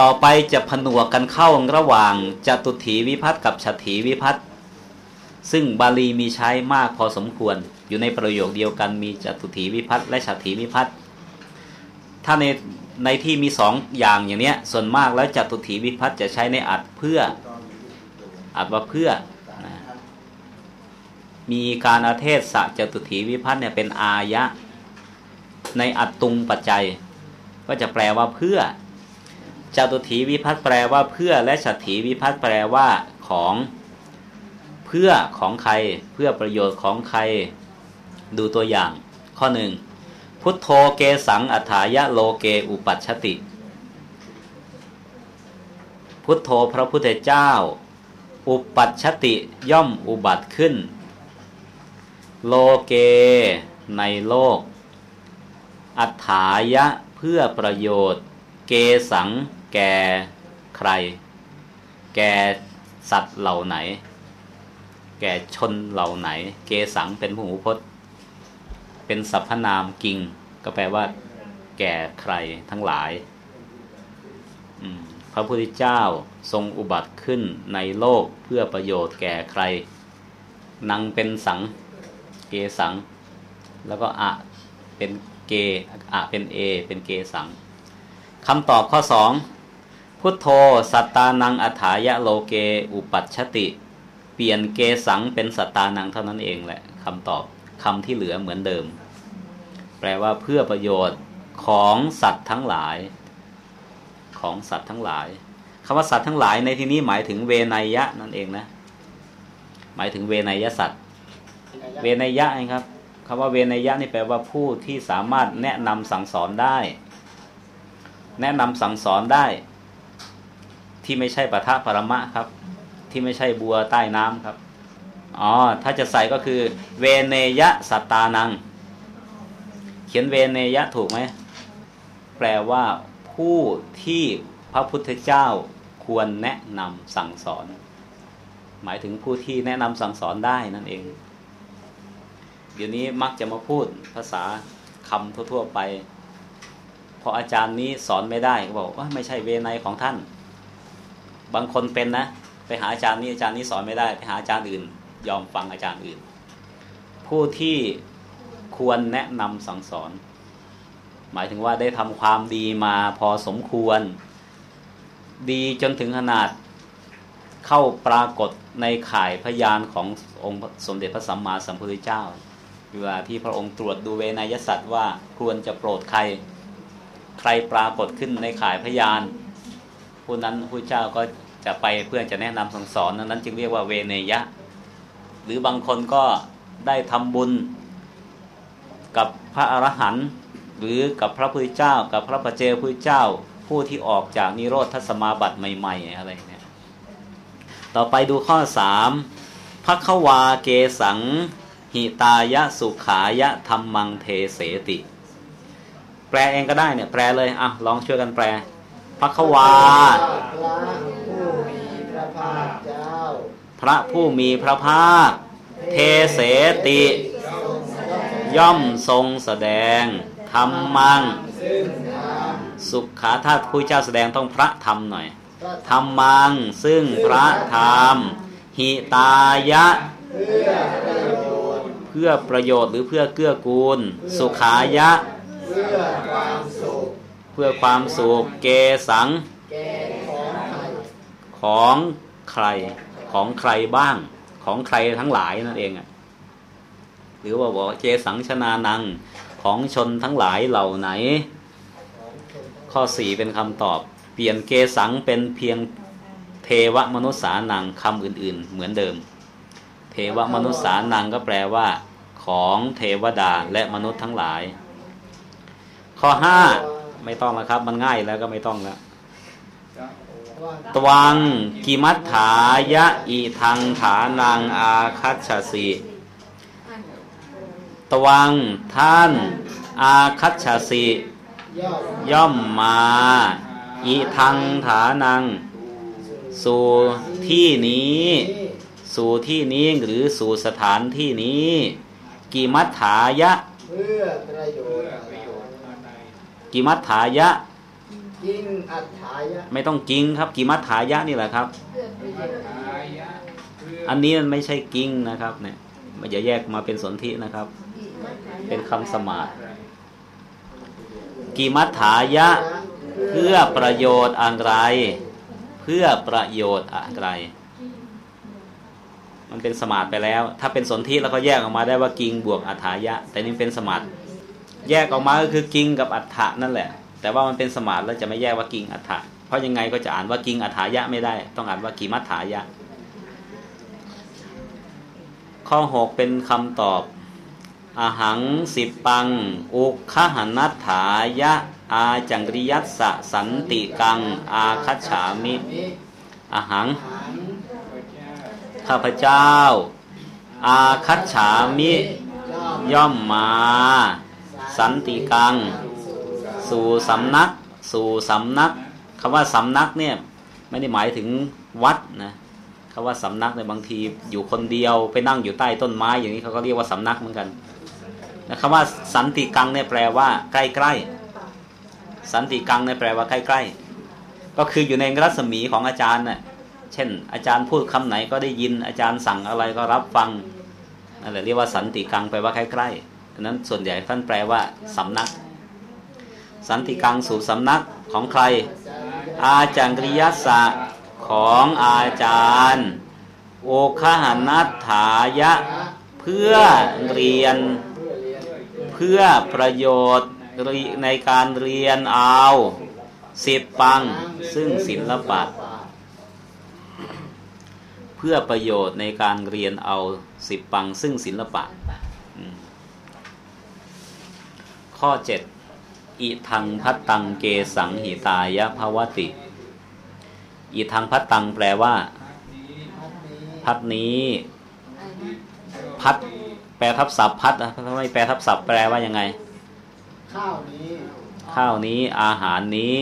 ต่อไปจะผนวกกันเข้าระหว่างจตุถีวิพัตกับฉถีวิพัตซึ่งบาลีมีใช้มากพอสมควร อยู่ในประโยคเดียวกันมีจตุถีวิพัตและฉถีวิพัตถ้าในในที่มีสองอย่างอย่างเนี้ย ส่วนมากแล้วจตุถีวิพัตจะใช้ในอัดเพื่ออัดว่าเพื่อมีการอาเทศสะจตุถีวิพัตเนี่ยเป็นอายะ ในอัดตุงปัจจัย ก็จะแปลว่าเพื่อ จตุถีวิพัตแปลว่าเพื่อและฉถีวิพัตแปลว่าของ เพื่อของใคร เพื่อประโยชน์ของใคร ดูตัวอย่าง ข้อหนึ่งพุทโธเกสังอัฏฐายะโลเกอุปัชติ พุทโธพระพุทธเจ้า อุปัชชติย่อมอุบัติขึ้น โลเก ในโลก อัฏฐายะเพื่อประโยชน์ เกสัง แก่ใคร แก่สัตว์เหล่าไหน แก่ชนเหล่าไหน เกสังเป็นผู้หูพจน์ เป็นสรรพนามกิง ก็แปลว่า แก่ใครทั้งหลายพระพุทธเจ้าทรงอุบัติขึ้นในโลกเพื่อประโยชน์แก่ใคร นังเป็นสัง เกสัง แล้วก็อะเป็นเกอะเป็นเอ เป็นเกสังคำตอบข้อสอง พุทโธสัตตานังอัฏฐายะโลเก อุปัชติ เปลี่ยนเกสังเป็นสัตตานังเท่านั้นเองแหละคำตอบคำที่เหลือเหมือนเดิม แปลว่าเพื่อประโยชน์ของสัตว์ทั้งหลาย ของสัตว์ทั้งหลายคำว่าสัตว์ทั้งหลายในที่นี้หมายถึงเวนยยะนั่นเองนะ หมายถึงเวนยยสัตว์ เวนยยะนะครับคำว่าเวนยยะนี่แปลว่าผู้ที่สามารถแนะนำสั่งสอนได้ แนะนำสั่งสอนได้ ที่ไม่ใช่ปะทะปรมะครับ ที่ไม่ใช่บัวใต้น้ำครับอ๋อถ้าจะใส่ก็คือเวเนยะสัตตานัง เขียนเวเนยะถูกไหมแปลว่าผู้ที่พระพุทธเจ้าควรแนะนำสั่งสอน หมายถึงผู้ที่แนะนำสั่งสอนได้นั่นเอง เดี๋ยวนี้มักจะมาพูดภาษาคำทั่วๆไปพออาจารย์นี้สอนไม่ได้ก็บอกว่าไม่ใช่เวไนของท่าน บางคนเป็นนะ ไปหาอาจารย์นี้อาจารย์นี้สอนไม่ได้ ไปหาอาจารย์อื่น ยอมฟังอาจารย์อื่น ผู้ที่ควรแนะนำสั่งสอน หมายถึงว่าได้ทำความดีมาพอสมควร ดีจนถึงขนาดเข้าปรากฏในข่ายพยานขององค์สมเด็จพระสัมมาสัมพุทธเจ้าเวลาที่พระองค์ตรวจดูเวนยสัตว์ว่าควรจะโปรดใคร ใครปรากฏขึ้นในข่ายพยาน ผู้นั้นผู้เจ้าก็จะไปเพื่อจะแนะนำสั่งสอนนั้นจึงเรียกว่าเวเนยะ หรือบางคนก็ได้ทำบุญกับพระอรหันต์หรือกับพระพุทธเจ้า กับพระปเจพุทธเจ้า ผู้ที่ออกจากนิโรธทัศมาบัติใหม่ ๆ อะไรเนี่ยต่อไปดูข้อสามพักวาเกสังหิตายะสุขายะธรรมังเทเสติ แปลเองก็ได้เนี่ยแปลเลยอะลองช่วยกันแปล พักวา พระผู้มีพระภาค เทเสติ ย่อมทรงแสดงธรรมัง สุขาถ้าผู้เจ้าแสดงต้องพระธรรมหน่อยธรรมังซึ่งพระธรรม หิตายะ เพื่อประโยชน์หรือเพื่อเกื้อกูล สุขายะ เพื่อความสุข เกสังของใครของใครบ้าง ของใครทั้งหลายนั่นเองอะหรือว่าบอกเจสังชนานังของชนทั้งหลายเหล่าไหน ข้อสี่เป็นคำตอบ เปลี่ยนเกสังเป็นเพียงเทวมนุษย์สานังคำอื่น ๆ เหมือนเดิม เทวมนุษย์สานังก็แปลว่า ของเทวดาและมนุษย์ทั้งหลาย ข้อห้า ไม่ต้องแล้วครับ มันง่ายแล้วก็ไม่ต้องแล้วตวังกิมัฏฐายะอีทังฐานังอาคัตชสีตวังท่าน อาคัตชสีย่อมมาอีทังฐานัง สู่ที่นี้ สู่ที่นี้หรือสู่สถานที่นี้ กิมัฏฐายะ กิมัฏฐายะ กิงอัฏฐายะไม่ต้องกิงครับ กิมัฏฐายะนี่แหละครับ อันนี้มันไม่ใช่กิงนะครับ เนี่ยมันจะแยกมาเป็นสนธินะครับ เป็นคำสมาธิกิมัฏฐายะ เพื่อประโยชน์อะไร เพื่อประโยชน์อะไร มันเป็นสมาธิไปแล้ว ถ้าเป็นสนธิเราก็แยกออกมาได้ว่ากิงบวกอัฏฐายะ แต่นี่เป็นสมาธิ แยกออกมาก็คือกิงกับอัฏฐะนั่นแหละ แต่ว่ามันเป็นสมาธิแล้วจะไม่แยกว่ากิงอัฏฐะเพราะยังไงก็จะอ่านว่ากิงอัฏฐายะไม่ได้ ต้องอ่านว่ากิมัฏฐายะ ข้อหกเป็นคำตอบอาหังสิปัง อุคหนัตถายะ อาจังริยัสสะสันติกัง อาคัจฉามิอาหังหัง ข้าพเจ้า อาคัจฉามิ ย่อมมา สันติกัง สู่สำนัก สู่สำนักคำว่าสำนักเนี่ยไม่ได้หมายถึงวัดนะคำว่าสำนักเนี่ยบางทีอยู่คนเดียวไปนั่งอยู่ใต้ต้นไม้อย่างนี้เขาก็เรียกว่าสำนักเหมือนกันนะคำว่าสันติกังเนี่ยแปลว่าใกล้ๆสันติกังเนี่ยแปลว่าใกล้ๆก็คืออยู่ในรัศมีของอาจารย์น่ะเช่น อาจารย์พูดคำไหนก็ได้ยินอาจารย์สั่งอะไรก็รับฟังนั่นแหละเรียกว่าสันติกังแปลว่าใกล้ๆ ดังนั้นส่วนใหญ่ท่านแปลว่าสำนัก สันติกังสู่สำนักของใคร อาจารย์กริยศะของอาจารย์ โอคหนัตถายะ เพื่อเรียน เพื่อประโยชน์ในการเรียนเอาสิบปังซึ่งศิลปะเพื่อประโยชน์ในการเรียนเอาสิบปังซึ่งศิลปะ ข้อเจ็ดอิทังพัตตังเกสังหิตายะภวติ อิทังพัตตังแปลว่า พัดนี้ พัดนี้พัดแปลทับศัพท์พัดนะทำไมแปลทับศัพท์แปลว่ายังไง ข้าวนี้ ข้าวนี้ อาหารนี้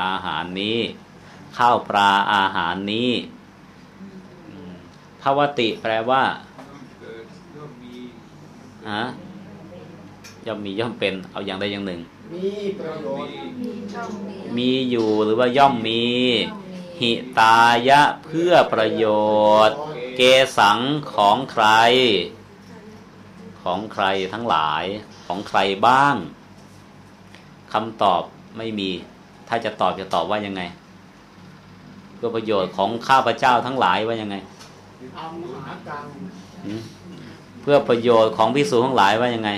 อาหารนี้อาหารนี้ข้าวปลาอาหารนี้อืมภาวติ แปลว่าฮะ ย่อมมีย่อมเป็นเอาอย่างใดอย่างหนึ่ง มีประโยชน์มีอยู่หรือว่าย่อมมี หิตายะเพื่อประโยชน์ เกสังของใคร ของใครทั้งหลายของใครบ้างคำตอบไม่มี ถ้าจะตอบจะตอบว่ายังไงเพื่อประโยชน์ของข้าพเจ้าทั้งหลายว่ายังไงอัมหากังหืม เพื่อประโยชน์ของพิสูจทั้งหลายว่ายังไง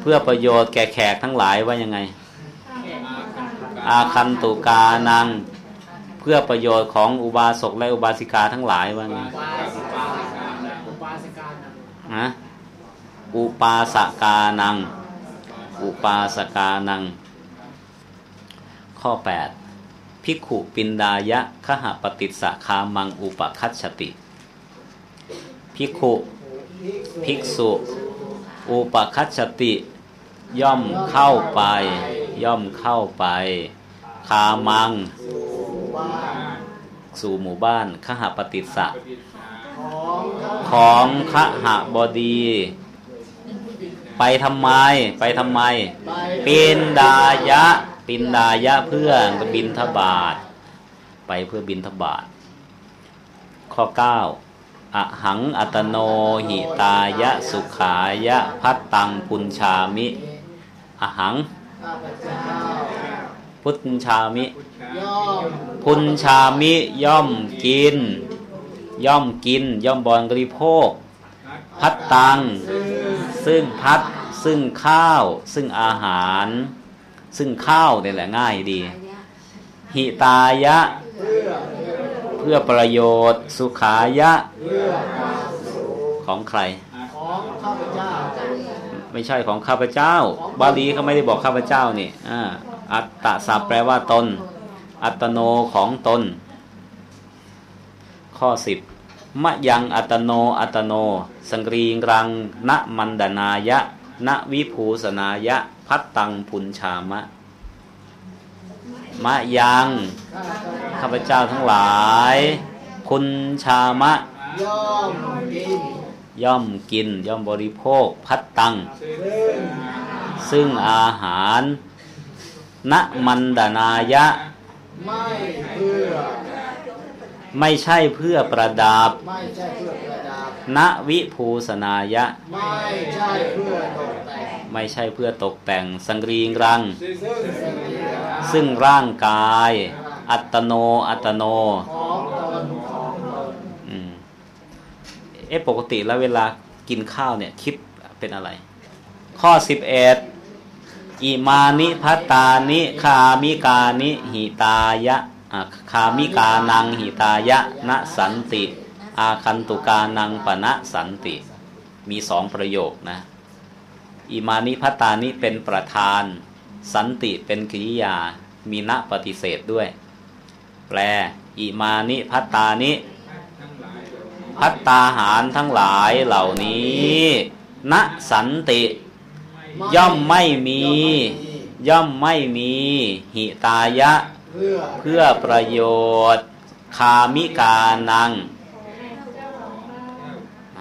เพื่อประโยชน์แก่แขกทั้งหลายว่ายังไง อาคันตุกานัง เพื่อประโยชน์ของอุบาสกและอุบาสิกาทั้งหลายว่าไงอุปาสกาอุปาสิกานังฮะอุปาสกานัง อุปาสกานัง ข้อ8ภิกขุปินดายะขหปฏิสสะคามังอุปคัชชติ ภิกขุภิกษุ อุปคัชติ ย่อมเข้าไป ย่อมเข้าไป คามัง สู่หมู่บ้านขหปฏิสะของขหบดี ไปทำไม ไปทำไม ปินดายะ ปินดายะเพื่อบินทบาท ไปเพื่อบินทบาท ข้อ 9 อหังอัตโนหิตายะสุขายะพัตตังปุญชามิอหังข้าพเจ้าพุทธชามิ พุญชามิย่อมกิน ย่อมกิน ย่อมบริริโภค พัดตัง ซึ่งพัด ซึ่งข้าว ซึ่งอาหาร ซึ่งข้าวเนี่ยแหละง่ายดี หิตายะ พื่อเพื่อประโยชน์สุขายะของใครของข้าพเจ้าไม่ใช่ของข้าพเจ้า บาลีเขาไม่ได้บอกข้าพเจ้านี่อ่าอัตตะศัพท์แปลว่าตน อัตโนของตน ข้อสิบมะยังอัตโนอัตโน สังกรีรังณมันดนายะณวิภูสนายะ พัตตังพุญชามะ มะยัง ข้าพเจ้าข้าพเจ้าทั้งหลายพุญชามะ ย่อมกิน ย่อมกิน ย่อมบริโภค พัตตังซึ่งซึ่งอาหารณมันดานายะ ไม่เพื่อ ไม่ใช่เพื่อประดับไม่ใช่เพื่อประดับณวิภูสนายะ ไม่ใช่เพื่อตกแต่งไม่ใช่เพื่อตกแต่งสังรีรังซึ่งสรีระซึ่งร่างกาย อัตโน อัตโนของตนของตนอืมเอ๊ะปกติแล้วเวลากินข้าวเนี่ย คิดเป็นอะไร ข้อสิบเอ็ดอิมานิ ภัตตานิคามิกานัง หิตายะอะคามิกานังหิตายะนะสันติ อาคันตุกานังปะนะสันติ มีสองประโยคนะอิมานิ ภัตตานิเป็นประธาน สันติเป็นกริยา มี นะ ปฏิเสธด้วย แปล อิมานิ ภัตตานิ ภัตตาหารทั้งหลายเหล่านี้ณสันติ ย่อมไม่มี ย่อมไม่มี หิตายะ เพื่อประโยชน์ คามิกานัง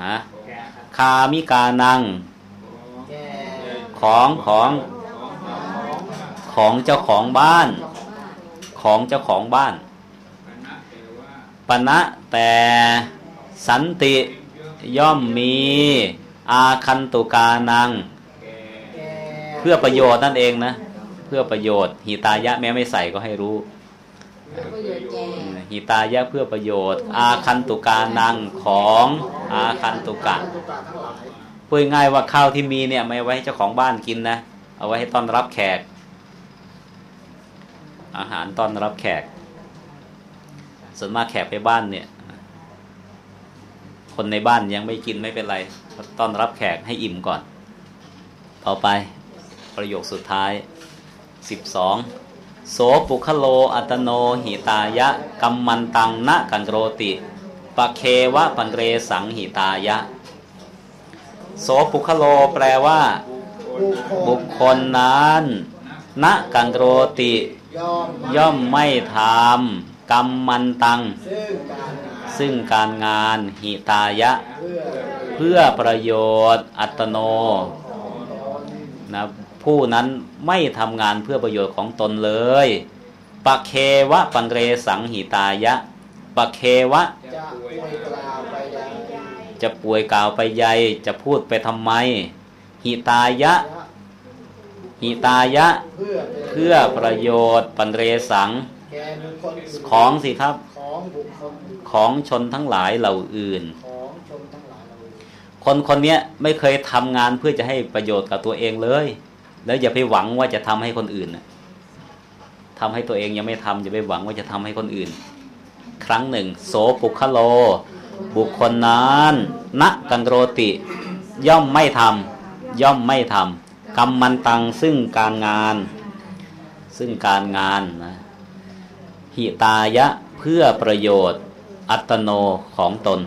ฮะคามิกานัง ของของของเจ้าของบ้าน ของเจ้าของบ้าน ปณะแต่สันติย่อมมีอาคันตุกานัง เพื่อประโยชน์นั่นเองนะ เพื่อประโยชน์หิตายะแม้ไม่ใส่ก็ให้รู้หิตายะเพื่อประโยชน์ อาคันตุกานังของอาคันตุกะพูดง่ายว่าข้าวที่มีเนี่ย ไม่ไว้ให้เจ้าของบ้านกินนะ เอาไว้ให้ต้อนรับแขก อาหารต้อนรับแขก ส่วนมากแขกไปบ้านเนี่ย คนในบ้านยังไม่กินไม่เป็นไรต้อนรับแขกให้อิ่มก่อน ต่อไปประโยคสุดท้าย 12 โสปุคโลอัตโนหิตายะกัมมันตังนะกันโรติปะเควะปันเรสังหิตายะ โสปุคโลแปลว่า บุคคลนั้นณกันโรติ ย่อมไม่ทำ กรรมมันตังซึ่งการงานซึ่งการงานหิตายะ เพื่อเพื่อประโยชน์อัตโนของตนนะผู้นั้นไม่ทำงานเพื่อประโยชน์ของตนเลยปะเควะปังเรสังหิตายะปะเควะ จะป่วยกล่าวไปยังจะป่วยกล่าวไปใยจะพูดไปทำไม หิตายะ หิตายะ เพื่อเป็นเพื่อประโยชน์ปันเรสังแก่บุคคลอื่น ของสิครับ ของบุคคลอื่นของชนทั้งหลายเหล่าอื่น ของชนทั้งหลายเราคนคนเนี้ยไม่เคยทำงานเพื่อจะให้ประโยชน์กับตัวเองเลย แล้วอย่าไปหวังว่าจะทำให้คนอื่นน่ะทำให้ตัวเองยังไม่ทำอย่าไปหวังว่าจะทำให้คนอื่น ครั้งหนึ่ง โสปุคโล บุคคลนั้นนักกันโรติ ย่อมไม่ทำย่อมไม่ทำกรรมมันตังซึ่งการงาน ซึ่งการงานนะ หิตายะเพื่อประโยชน์ อัตโนของตน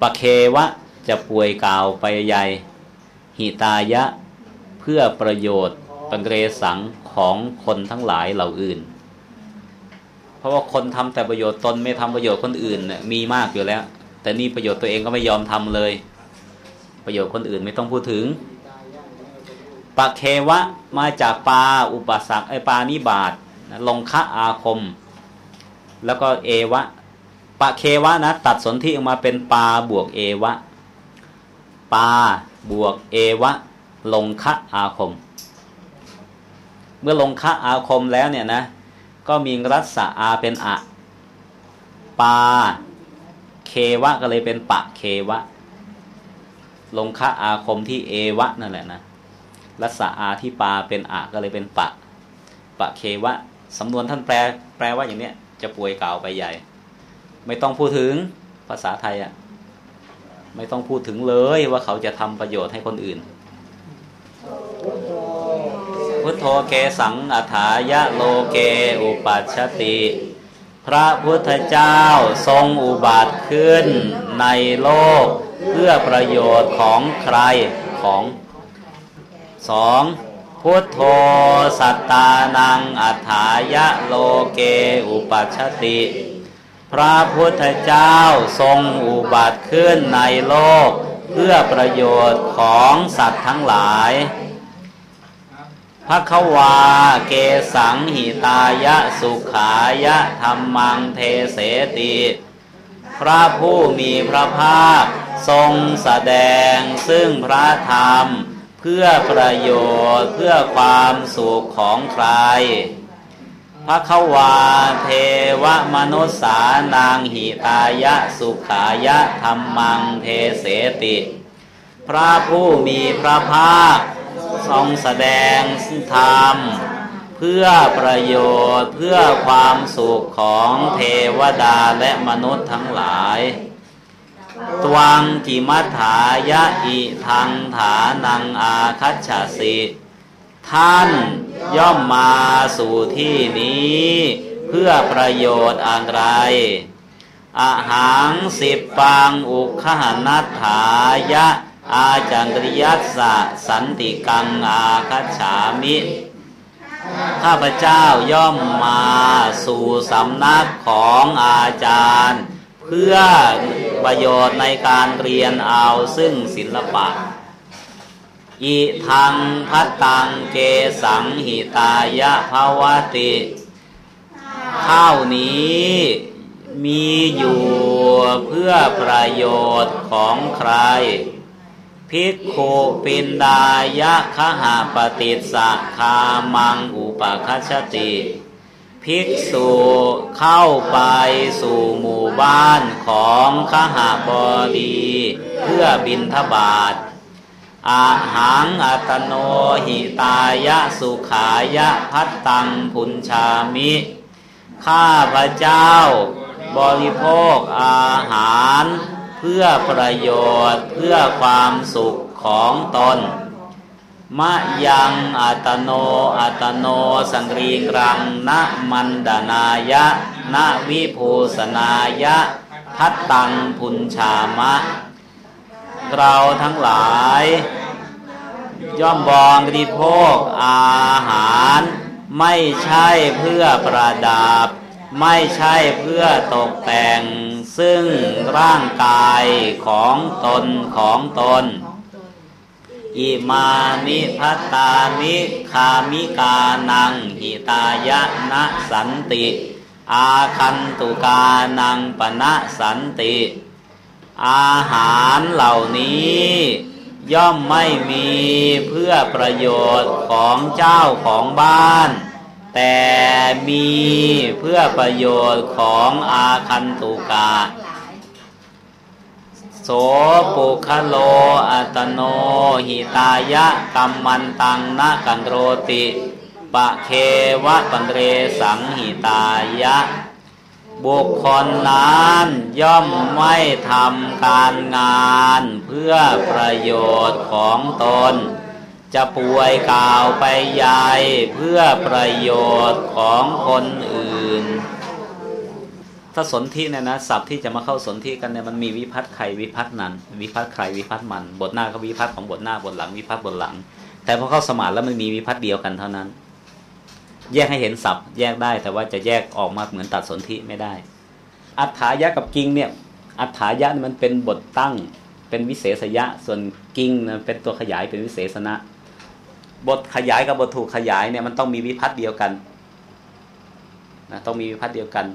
ปะเควะจะป่วยกล่าวไปใหญ่หิตายะเพื่อประโยชน์ปังเรสังของคนทั้งหลายเหล่าอื่น เพราะว่าคนทำแต่ประโยชน์ตนไม่ทำประโยชน์คนอื่นเนี่ยมีมากอยู่แล้ว แต่นี่ประโยชน์ตัวเองก็ไม่ยอมทำเลย ประโยชน์คนอื่นไม่ต้องพูดถึงปะเควะมาจากปาอุปสรรคไอปานิบาต นะลงคะอาคม แล้วก็เอวะปะเควะนะตัดสนธิออกมาเป็นปาบวกเอวะปาบวกเอวะ ลงคะอาคม เมื่อลงคะอาคมแล้วเนี่ยนะ ก็มีรัศอาเป็นอะ ปา เควะก็เลยเป็นปะเควะ ลงคะอาคมที่เอวะนั่นแหละนะรัศอาที่ปาเป็นอะก็เลยเป็นปะ ปะเควะ สำนวนท่านแปลแปลว่าอย่างเนี้ย จะป่วยกล่าวไปใหญ่ ไม่ต้องพูดถึงภาษาไทยอะ่ะ ไม่ต้องพูดถึงเลยว่าเขาจะทำประโยชน์ให้คนอื่น พุทโธเกสังอัฐายะโลเกอุปัชชติ พระพุทธเจ้าทรงอุบัติขึ้นในโลก เพื่อประโยชน์ของใครของสอง พุทโธสัตตานังอัฐายะโลเกอุปัชติ พระพุทธเจ้าทรงอุบัติขึ้นในโลก เพื่อประโยชน์ของสัตว์ทั้งหลายพภควาเกสังหิตายะสุขายะธรรมังเทเสติ พระผู้มีพระภาคทรงแสดงซึ่งพระธรรม เพื่อประโยชน์เพื่อความสุขของใคร พระควาเทวมนุษสานางหิตายะสุขายะธรรมังเทเสติ พระผู้มีพระภาคทรงแสดงธรรม เพื่อประโยชน์เพื่อความสุขของเทวดาและมนุษย์ทั้งหลาย ตวังกิมัฏฐายะอิทังฐานังอาคัจฉสิท่านย่อมมาสู่ที่นี้ เพื่อประโยชน์อะไรอาหางสิบปังอุคหนัตถายะ อาจังริยัสสะสันติกังอาคัจฉามิ ข้าพเจ้าย่อมมาสู่สำนักของอาจารย์ พื่อประโยชน์ในการเรียนเอาซึ่งศิลปะ อิทังพัตตังเกสังหิตายะภาวติ ข้าวนี้มีอยู่เพื่อประโยชน์ของใคร ภิกขุปินดายะคหาปฏิสะคามังอุปคัชติ ภิกษุเข้าไปสู่หมู่บ้านของขหาบดี เพื่อบินทบาทอาหังอัตโนหิตายะสุขายะพัตตังพุญชามิ ข้าพระเจ้าบริโภคอาหาร เพื่อประโยชน์เพื่อความสุขของตน มะยังอัตโนอัตโนสังรีรังนะมันดานายะนะวิภูสนายะ ทัตตังพุญชามะ เราทั้งหลาย ย่อมบองริโภคอาหาร ไม่ใช่เพื่อประดับ ไม่ใช่เพื่อตกแต่ง ซึ่งร่างกายของตนของตน อิมานิพัตตานิคามิกานังหิตายะนะสันติ อาคันตุกานังปณะสันติ อาหารเหล่านี้ย่อมไม่มีเพื่อประโยชน์ของเจ้าของบ้าน แต่มีเพื่อประโยชน์ของอาคันตุกา ปุคโลอัตโนหิตายะกัมมันตังนะกันโรติปะเควะปันเรสังหิตายะ บุคคลนั้นย่อมไม่ทำการงานเพื่อประโยชน์ของตน จะป่วยกล่าวไปยายเพื่อประโยชน์ของคนอื่น ถ้าสนธิเนี่ยนะศัพท์ที่จะมาเข้าสนธิกันเนี่ยมันมีวิพัฒน์ใครวิพัฒน์นั้นวิพัฒน์ใครวิพัฒน์มัน บทหน้าก็วิพัฒน์ของบทหน้าบทหลังวิพัฒน์บทหลัง แต่พอเข้าสมาธิแล้วมันมีวิพัฒน์เดียวกันเท่านั้น แยกให้เห็นศัพท์ แยกได้แต่ว่าจะแยกออกมาเหมือนตัดสนธิไม่ได้ อัฏฐายะกับกิงเนี่ยอัฏฐายะมันเป็นบทตั้งเป็นวิเศษยะ ส่วนกิงเป็นตัวขยายเป็นวิเศษณะ บทขยายกับบทถูกขยายเนี่ยมันต้องมีวิพัฒน์เดียวกันนะต้องมีวิพัฒน์เดียวกัน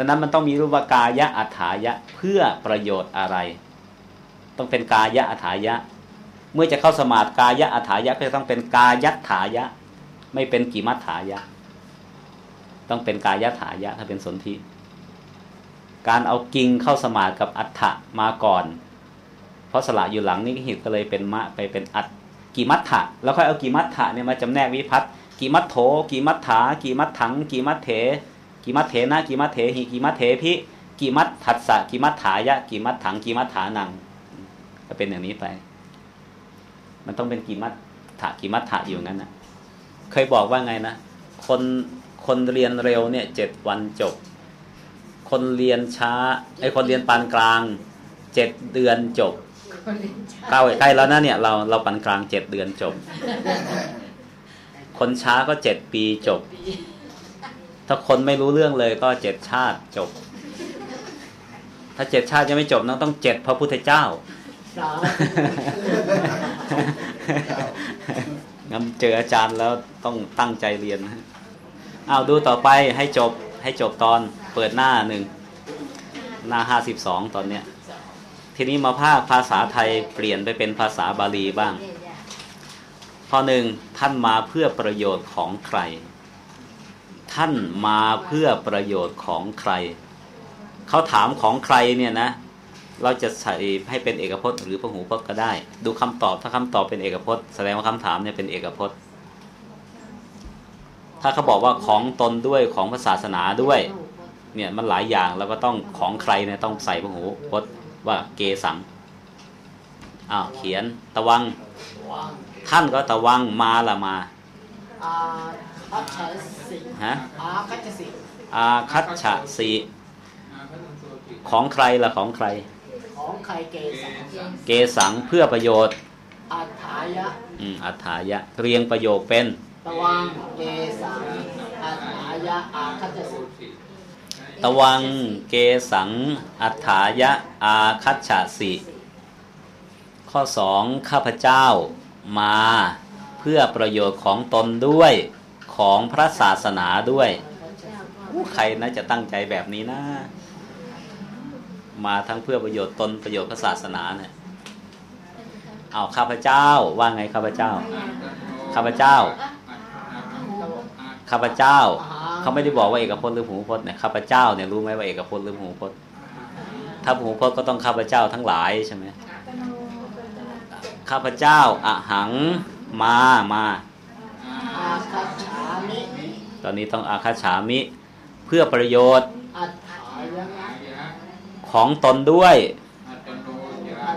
ดังนั้นมันต้องมีรูปกายะอัฏฐายะเพื่อประโยชน์อะไร ต้องเป็นกายะอัฏฐายะ เมื่อจะเข้าสมาธิกายะอัฏฐายะก็จะต้องเป็นกายัตถายะ ไม่เป็นกิมัฏฐายะ ต้องเป็นกายะถายะ ถ้าเป็นสนธิการเอากิงเข้าสมาธิกับอัฏฐะมาก่อน เพราะสละอยู่หลังนี่หิตก็เลยเป็นมะไปเป็นอัตกิมัฏฐะแล้วค่อยเอากิมัฏฐะเนี่ยมาจำแนกวิพัตกิมัตโถกิมัฏฐากิมัตถังกิมัตเถ กิมัตเถนะกิมัตเถหิกิมัตเถพิกิมัตถัสสะกิมัตถายะกิมัตถังกิมัตถานังก็เป็นอย่างนี้ไป มันต้องเป็นกิมัตถะกิมัตถะอยู่งั้นนะเคยบอกว่าไงนะคนคนเรียนเร็วเนี่ยเจ็ดวันจบ คนเรียนช้าไอ้คนเรียนปานกลางเจ็ดเดือนจบใกล้ใกล้แล้วนะเนี่ยเราเราปานกลางเจ็ดเดือนจบ คนช้าก็เจ็ดปีจบ ถ้าคนไม่รู้เรื่องเลยก็เจ็ดชาติจบ ถ้าเจ็ดชาติยังไม่จบต้องต้องเจ็ดพระพุทธเจ้าสางั้นเจออาจารย์แล้วต้องตั้งใจเรียนนะเอาดูต่อไปให้จบให้จบตอนเปิดหน้าหนึ่งหน้าห้าสิบสองตอนเนี้ย ทีนี้มาภาคภาษาไทยเปลี่ยนไปเป็นภาษาบาลีบ้างข้อหนึ่งท่านมาเพื่อประโยชน์ของใคร ท่านมาเพื่อประโยชน์ของใคร เขาถามของใครเนี่ยนะ เราจะใส่ให้เป็นเอกพจน์ หรือพหูพจน์ก็ได้ ดูคำตอบถ้าคำตอบเป็นเอกพจน์ แสดงว่าคำถามเนี่ยเป็นเอกพจน์ ถ้าเขาบอกว่าของตนด้วยของพระศาสนาด้วย เนี่ยมันหลายอย่างแล้วก็ต้องของใครเนี่ยต้องใส่พหูพจน์ว่าเกสังอ้าวเขียนตะวัง ท่านก็ตะวังมาละมา คัจฉสิฮะอาคัจฉสิอาคัตฉะสีของใครละของใคร ของใครเกสังเกสังเพื่อประโยชน์อัฏฐายะอืมอัฏฐายะเรียงประโยคเป็นตะวังเกสังอัฏฐายะอาคัจฉสิตะวังเกสังอัฏฐายะอาคัตฉะสีข้อสองข้าพเจ้ามาเพื่อประโยชน์ของตนด้วย ของพระศาสนาด้วยใครนะจะตั้งใจแบบนี้นะ มาทั้งเพื่อประโยชน์ตนประโยชน์พระศาสนาเนี่ยเอาข้าพเจ้าว่าไงข้าพเจ้า ข้าพเจ้า ข้าพเจ้า เขาไม่ได้บอกว่าเอกพจน์หรือหูพจน์เนี่ยข้าพเจ้าเนี่ยรู้ไหมว่าเอกพจน์หรือหูพจน์ ถ้าหูพจน์ก็ต้องข้าพเจ้าทั้งหลายใช่ไหมข้าพเจ้าอะหังมามา อาคัจฉามิตอนนี้ต้องอาคาฉามิ เพื่อประโยชน์อัฏฐายะของตนด้วยอั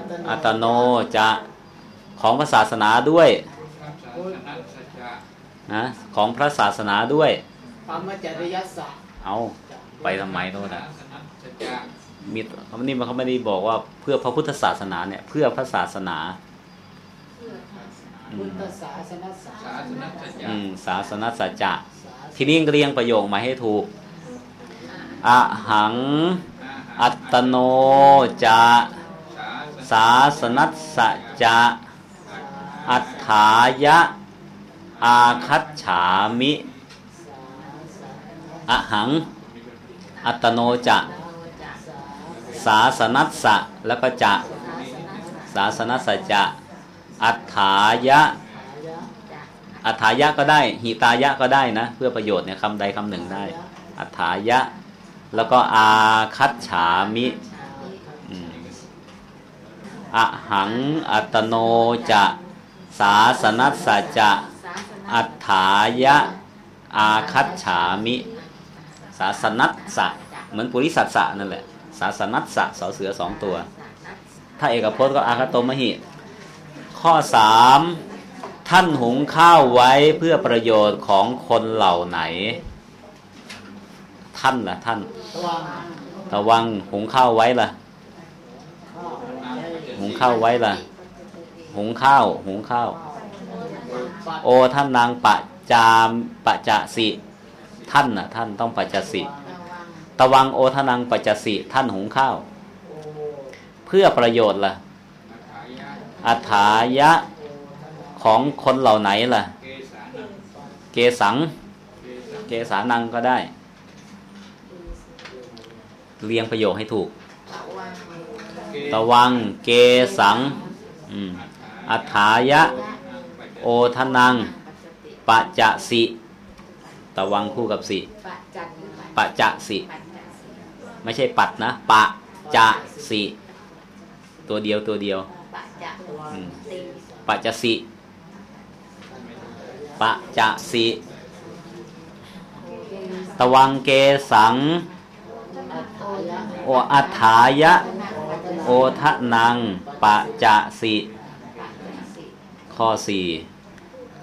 ตอัตโนจะของพระศาสนาด้วยนะของพระศาสนาด้วยปรมจริยสัจเอาไปทำไมโน่นนะมีเขานี่มันเขาไม่ได้บอกว่าเพื่อพระพุทธศาสนาเนี่ย เพื่อพระศาสนาอื พุทมธศาสนสัจอืมศาสนสัจจะทีนี้เรียงประโยคมาให้ถูกอะหัง อัตโนจะศาสนัสสะจะอัฏฐายะ อาคัตฉามิอะหัง อัตโนจะศาสนัสสะแล้วก็จะศาสนัสสะจะ อัฏฐายะ อัฏฐายะก็ได้ หิตายะก็ได้นะ เพื่อประโยชน์เนี่ยคำใดคำหนึ่งได้ อัฏฐายะ แล้วก็อาคัตฉามิอืมอะหังอัตโนจะศาสนัสสะจะ อัฏฐายะ อาคัตฉามิศาสนัสสะเหมือนปุริสัสสะนั่นแหละศาสนัสสะสอเสือสองตัว ถ้าเอกพจน์ก็อาคาโตมหิ ข้อสามท่านหุงข้าวไว้เพื่อประโยชน์ของคนเหล่าไหน ท่านล่ะ ท่านตะวังระวังหุงข้าวไว้ล่ะข้าวหุงข้าวไว้ล่ะ หุงข้าว หุงข้าวปัดโอท่านนางปะจามปะจะสิ ท่านน่ะ ท่านต้องปะจะสิตะวังโอทนังปะจะสิ ท่านหุงข้าวโอเพื่อประโยชน์ล่ะ อัฐายะของคนเหล่าไหนล่ะ เกสัง เกสานังก็ได้ เรียงประโยคให้ถูก ตะวัง เกสังอัฐายะ โอทนังปะจะสิตะวังคู่กับสิปะจะสิ ไม่ใช่ปัดนะ ปะจะสิ ตัวเดียวตัวเดียว ปะจะสิปะจะสิตะวังเกสังอัฏฐายะโออัฏฐายะ โอทะนังปะจะสิข้อสี่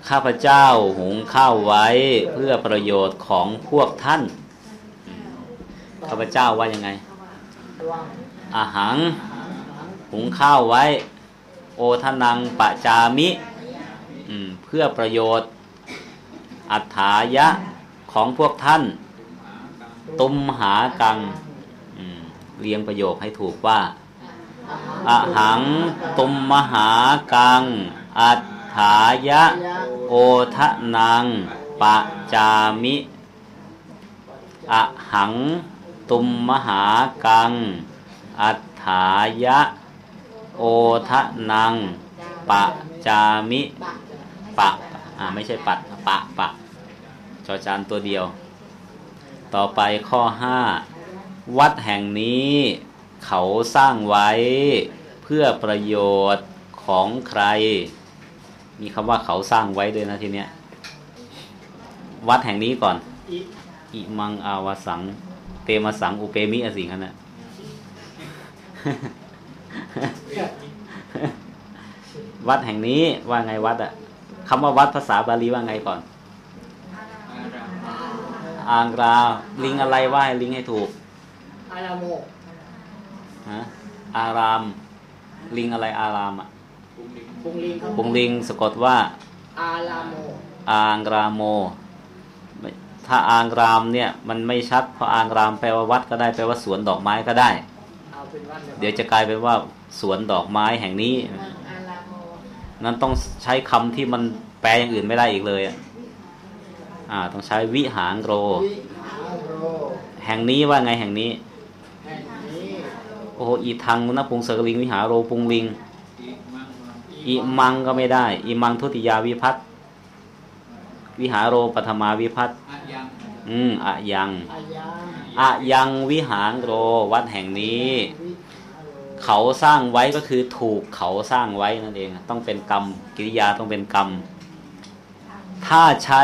ข้าพเจ้าหุงข้าวไว้เพื่อประโยชน์ของพวกท่านอืมข้าพเจ้าว่ายังไงตะวังอาหังหังหังหุงข้าวไว้ โอทนังปะจามิเพื่อประโยชน์ อัฏฐายะของพวกท่าน ตุมหากังเรียงประโยคให้ถูกว่าอะหังตุมมหากัง อัฏฐายะ โอทนังปะจามิอะหังตุมมหากัง อัฏฐายะ โอทะนัง ปะจามิ ปะ อ่าไม่ใช่ปัด ปะ ปะจอจานตัวเดียว ต่อไปข้อห้าวัดแห่งนี้เขาสร้างไว้เพื่อประโยชน์ของใคร มีคำว่าเขาสร้างไว้ด้วยนะทีเนี้ย วัดแห่งนี้ก่อน อิอิมังอาวสัง เตมสังอุเปมิอสิงนั้นนะ วัดแห่งนี้ว่าไงวัดอะคำว่าวัดภาษาบาลีว่าไงก่อนอางราลิงอะไรว่าให้ลิงให้ถูก อาราโมฮะอาราม ลิงอะไรอารามอะปุงลิงครับปุงลิงสะกดว่า อาราโมอางรามโมไม่ถ้าอางรามเนี่ย มันไม่ชัดเพราะอางรามแปลว่าวัดก็ได้แปลว่าสวนดอกไม้ก็ได้ เอาเป็นวันเดี๋ยวจะกลายเป็นว่าสวนดอกไม้แห่งนี้มังอาลาโมนั้นต้องใช้คำที่มันแปลอย่างอื่นไม่ได้อีกเลยอะอ่า ต้องใช้วิหารโรวิหารโร แห่งนี้ว่าไงแห่งนี้แห่งนี้โอ้โหอีทังมุนพุงสกลิงวิหารโรปุงลิง อิมังก็ไม่ได้ อิมังทุติยาวิพัตน์วิหารโรปัทมาวิพัตน์อืมอะยัง อยังอะยังวิหารโรวัดแห่งนี้ เขาสร้างไว้ก็คือถูกเขาสร้างไว้นั่นเอง ต้องเป็นกรรม กิริยาต้องเป็นกรรม ถ้าใช้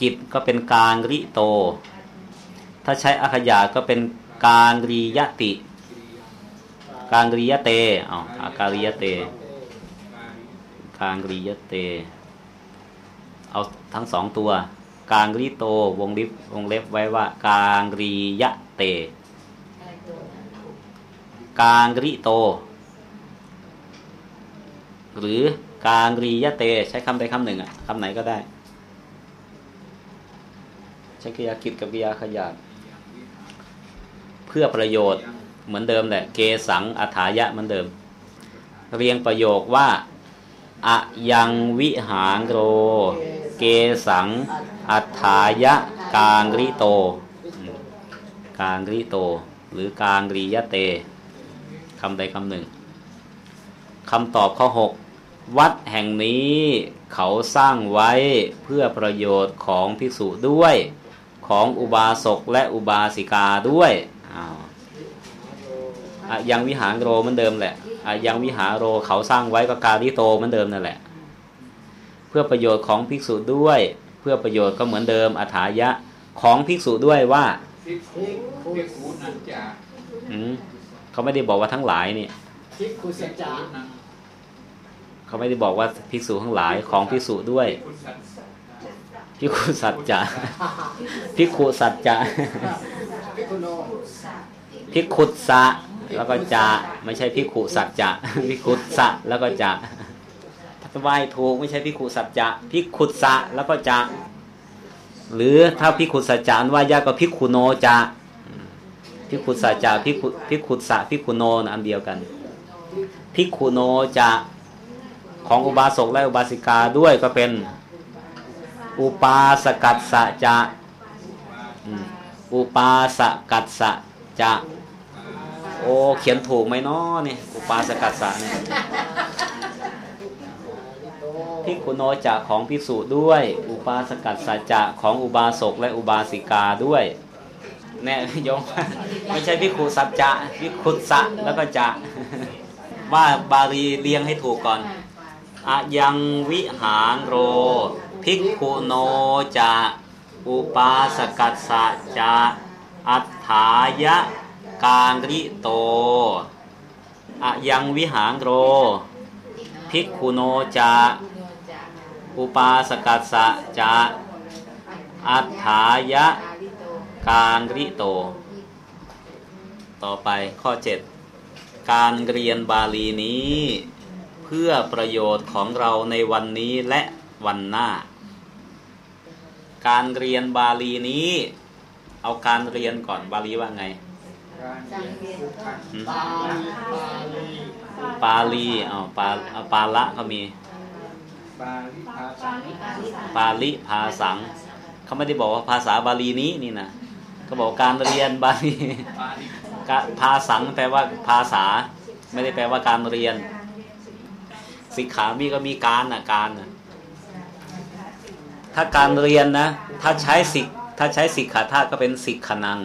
กิจก็เป็นการริโต ถ้าใช้อขยาก็เป็นการรียติ การรียเตอ๋ออาการิยเต การรียเต เอาทั้งสองตัว การริโตวงเล็บวงเล็บไว้ว่าการรียะไรตัวนั้นการริโต หรือการรียะเต ใช้คำใดคำหนึ่งอะคำไหนก็ได้ ใช้กริยากิจกับกริยาขยาดเพื่อประโยชน์เหมือนเดิมแหละ เกสังอัฐายะเหมือนเดิม เรียงประโยคว่าอะยังวิหารโร เกสัง อัฐายะกางริโต กางริโต หรือกางรียะเตคำใดคำหนึ่งคำตอบข้อหกวัดแห่งนี้เขาสร้างไว้เพื่อประโยชน์ของภิกษุด้วยของอุบาสกและอุบาสิกาด้วยอายังวิหารโรเหมือนเดิมแหละอะยังวิหารโรเขาสร้างไว้ก็การิโตเหมือนเดิมนั่นแหละ พื่อประโยชน์ของภิกษุด้วย เพื่อประโยชน์ก็เหมือนเดิมอัฐายะของภิกษุด้วยว่าภิกขุอืมเขาไม่ได้บอกว่าทั้งหลายนี่ภิกขุสัจจะเขาไม่ได้บอกว่าภิกษุทั้งหลายของภิกษุด้วยภิกขุสัจจะภิกขุสัจจะภิกขุโนภิกขุสะแล้วก็จะไม่ใช่ภิกขุสัจจะภิกขุสะแล้วก็จะ ถ้าไหวถูกไม่ใช่ภิกขุสัจจะภิกขุสะแล้วก็จะ หรือถ้าภิกขุสัจจะอันว่ายากก็ภิกขุโนจะภิกขุสัจจะภิกขุภิกขุสะภิกขุโนนะอันเดียวกันภิกขุโนจะของอุบาสกและอุบาสิกาด้วยก็เป็น อุปาสกัสสะจะอุปาสกัสสะจะโอ้เขียนถูกไหมเนาะเนี่ยอุปาสกัสสะเนี่ย พิกขุโนจะของภิกษุด้วย อุปาสกัสสะจจะของอุบาสกและอุบาสิกาด้วยแน่โยมไม่ใช่พิกขุสัจจะพิกขุสะแล้วก็จะว่าบาลีเรียงให้ถูกก่อนอะยังวิหารโร ภิกขุโนจะอุปาสกัสสะจะอัฏฐายะกางริโตอะยังวิหารโร ภิกขุโนะโนจะ อุปาสกัสสะจะอัฏฐายะอาริโตกางริโต ต่อไปข้อ 7 การเรียนบาลีนี้ เพื่อประโยชน์ของเราในวันนี้และวันหน้า การเรียนบาลีนี้ เอาการเรียนก่อนบาลีว่าไงจังเรียนก็หืมปาลีปาลีปาลีเอาปาเอาปาละก็มี ปาลิภาสังปาลิภาสังเขาไม่ได้บอกว่าภาษาบาลีนี้นี่นะเขาบอกการเรียนบาลีปาลิกะภาสังแปลว่าภาษา ไม่ได้แปลว่าการเรียนสิกขามีก็มีการน่ะการน่ะถ้าการเรียนนะ ถ้าใช้สิกถ้าใช้สิกขาธาตุก็เป็นสิกขนัง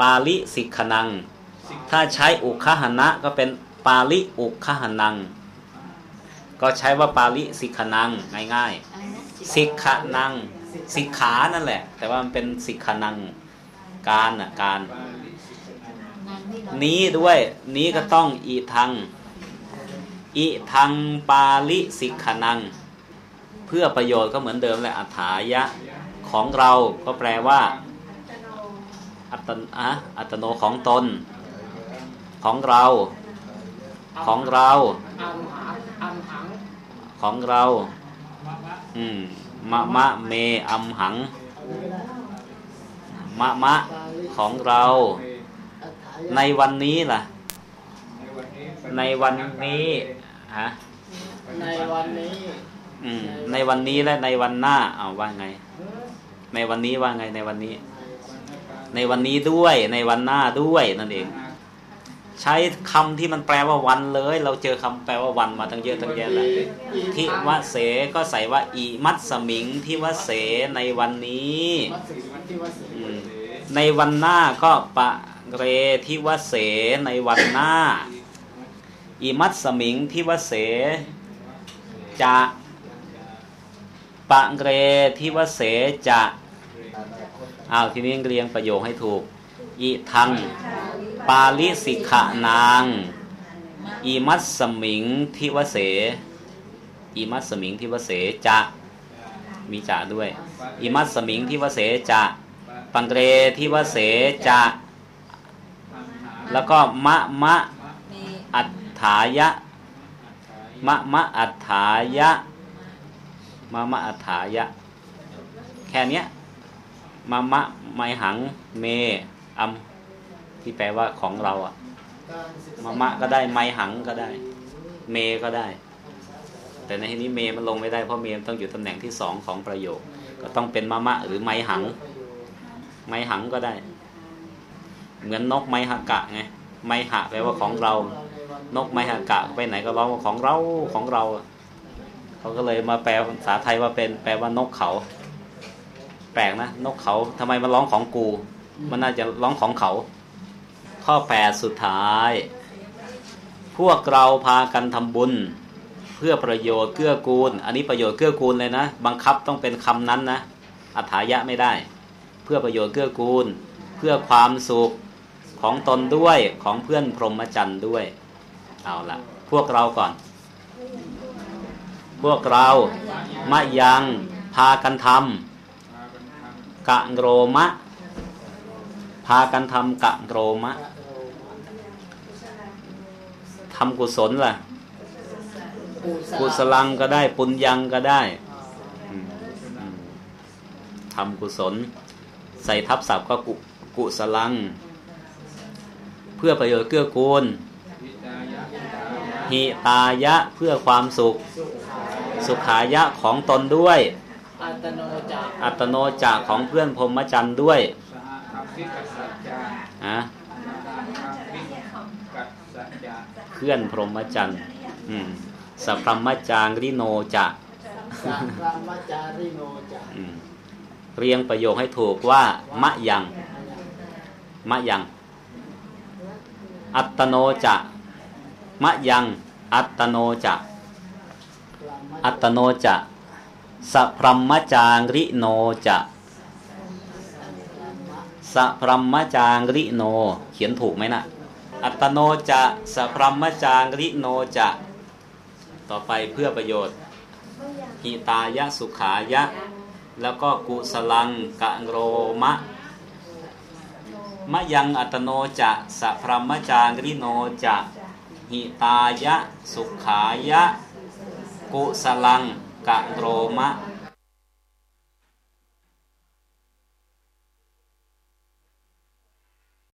ปาลิสิกขนัง ถ้าใช้อุคหนะก็เป็นปาลิอุคหนัง ก็ใช้ว่าปาลิสิกขนังง่ายอะไรนะๆสิกขนังสิกขานั่นแหละ แต่ว่ามันเป็นสิกขนังการน่ะการปาลิสิกขานังงานที่เรานี้ด้วยนี้ก็ต้องอีทังอีทังปาลิสิกขนัง เพื่อประโยชน์ก็เหมือนเดิมแหละอัฏฐายะของเราก็แปลว่า อัตนอะอัตโนของตน ของเรา ของเราอัมหังอัมหัง ของเรา อืมมะมะเมอัมหัง มะมะของเราเมอัฏฐายะในวันนี้ล่ะในวันนี้ในวันนี้ฮะในวันนี้ อืม ในวันนี้และในวันหน้าเอาว่าไง ในวันนี้ว่าไงในวันนี้ ในวันนี้ด้วย ในวันหน้าด้วยนั่นเอง ใช้คำที่มันแปลว่าวันเลย เราเจอคำแปลว่าวันมาตั้งเยอะตั้งแยะแล้วทิวะเสก็ใส่ว่าอีมัตสมิงทิวะเสในวันนี้ในวันหน้าก็ปะเรทิวะเสในวันหน้าอิมัตสมิงทิวะเสจะปะเรทิวะเสจะอ้าวทีนี้เรียงประโยคให้ถูกอิทัง ปาลิสิกขนาง อิมัตสมิงทิวเส อิมัตสมิงทิวเสจะมีจะด้วย อิมัตสมิงทิวเสจะปังเรทิวเสจะแล้วก็มะมะอัฏฐายะมะมะอัฏฐายะมะมะอัฏฐายะ แค่เนี้ยมะมะไมหังเมอัม ที่แปลว่าของเราอะกามะมะก็ได้ไมหังก็ได้ เมก็ได้ แต่ในที่นี้เมมันลงไม่ได้เพราะเมมันต้องอยู่ตำแหน่งที่สองของประโยค ก็ต้องเป็นมะมะหรือไมหัง ไมหังก็ได้ เหมือนนกไมหกะไงไมหะแปลว่าของเรา นกไมหกะไปไหนก็ร้องว่าของเราของเราเขาก็เลยมาแปลภาษาไทยว่าเป็น แปลว่านกเขา แปลกนะนกเขาทำไมมันร้องของกู มันน่าจะร้องของเขา ข้อแปดสุดท้าย พวกเราพากันทำบุญ เพื่อประโยชน์เกื้อกูล อันนี้ประโยชน์เกื้อกูลเลยนะ บังคับต้องเป็นคำนั้นนะอัฏฐายะไม่ได้ เพื่อประโยชน์เกื้อกูล เพื่อความสุขของตนด้วยของเพื่อนพรหมจรรย์ด้วย เอาละพวกเราก่อน พวกเรามะยังพากันทำกะโรมะ พากันทำกะโรมะ ทำกุศลล่ะ กุศลังก็ได้ ปุญญังก็ได้อืมอืมทำกุศล ใส่ทับศัพท์ก็กุกุศลัง เพื่อประโยชน์เกื้อกูลวิจายะวิจายะหิตายะเพื่อความสุข สุขายะของตนด้วย อัตโนจักอัตโนจักของเพื่อนพรหมจรรย์ด้วยสหคัมพิกัสสัจจานะ สหคัมพิกัสสัจ จาเพื่อนพรหมจรรย์อืมสัพพมจางริโนจะสัพพะมัจจาริโนจักอืมเรียงประโยคให้ถูกว่ามะยัง มะยัง อัตโนจะมะยัง อัตโนจะอัตโนจะสัพพมจางริโนจะสัพพมจางริโน เขียนถูกไหมนะ อัตโนจะสัพพมจางริโนจะ ต่อไปเพื่อประโยชน์หิตายะสุขายะ แล้วก็กุสลังกะโรมะมะยังอัตโนจะสัพพมจางริโนจะหิตายะสุขายะ กุสลังกะโรมะ